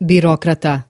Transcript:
birokrata.